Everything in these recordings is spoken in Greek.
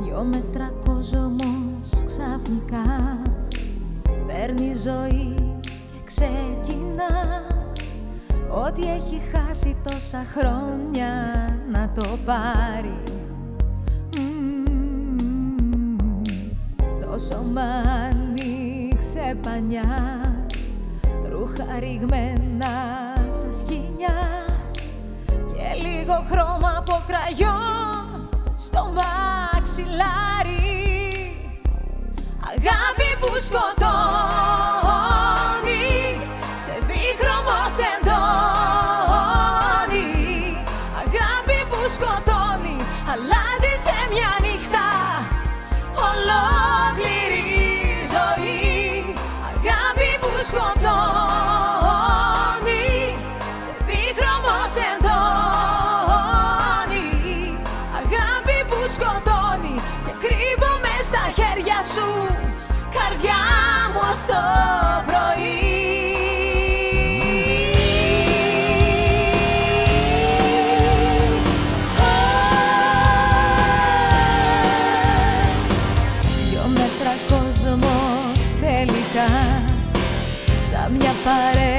Δυο μέτρα κόσμος ξαφνικά. Παίρνει ζωή και ξεκινά. Ό,τι έχει χάσει τόσα χρόνια να το πάρει. Τόσο μ' άνοιξε πανιά. Ρούχα ρηγμένα σε σκηνιά Και λίγο χρώμα από κραγιό στο μαξιλάρι Αγάπη που σκοτώνει Σε δίχρωμο σεντόνι Αγάπη που σκοτώνει Αλλάζει σε μια νύχτα. Ολόκληρη ζωή. Αγάπη που σκοτώνει Σε δίχρωμο σεντόνι σου Καρδιά μου ως το πρωί. Δυο μέτρα κόσμος τελικά Σαν μια παρέα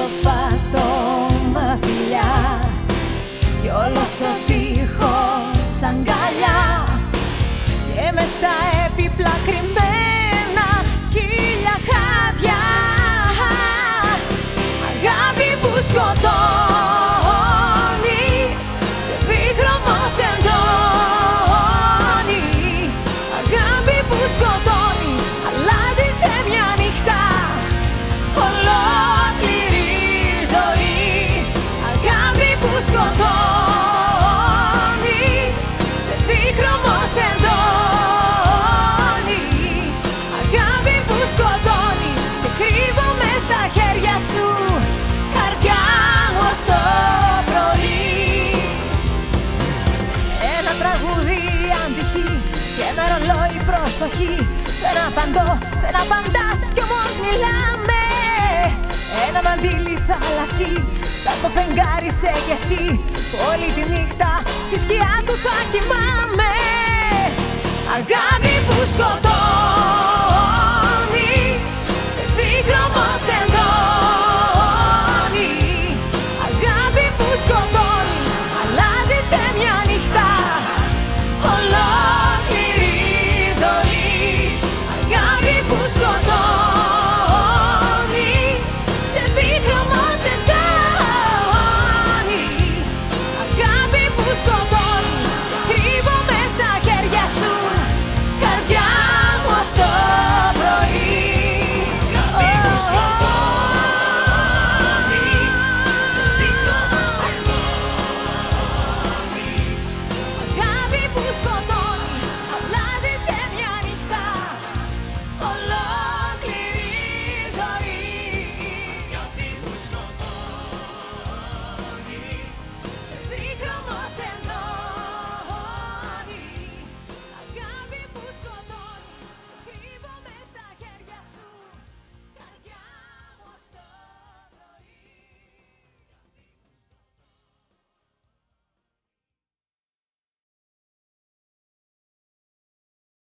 στο πάτωμα φιλιά Κι όλος ο τείχος αγκαλιά. Και μες στα έπιπλα κρυμμένα χίλια χάδια Αγάπη που σκοτώνει προσοχή. Δεν απαντώ, δεν απαντάς κι όμως μιλάμε. Ένα μαντίλι θάλασσι, σαν το φεγγάρι σε κι εσύ. Όλη τη νύχτα στη σκιά του θα κοιμάμαι. Αγάπη που σκοτώ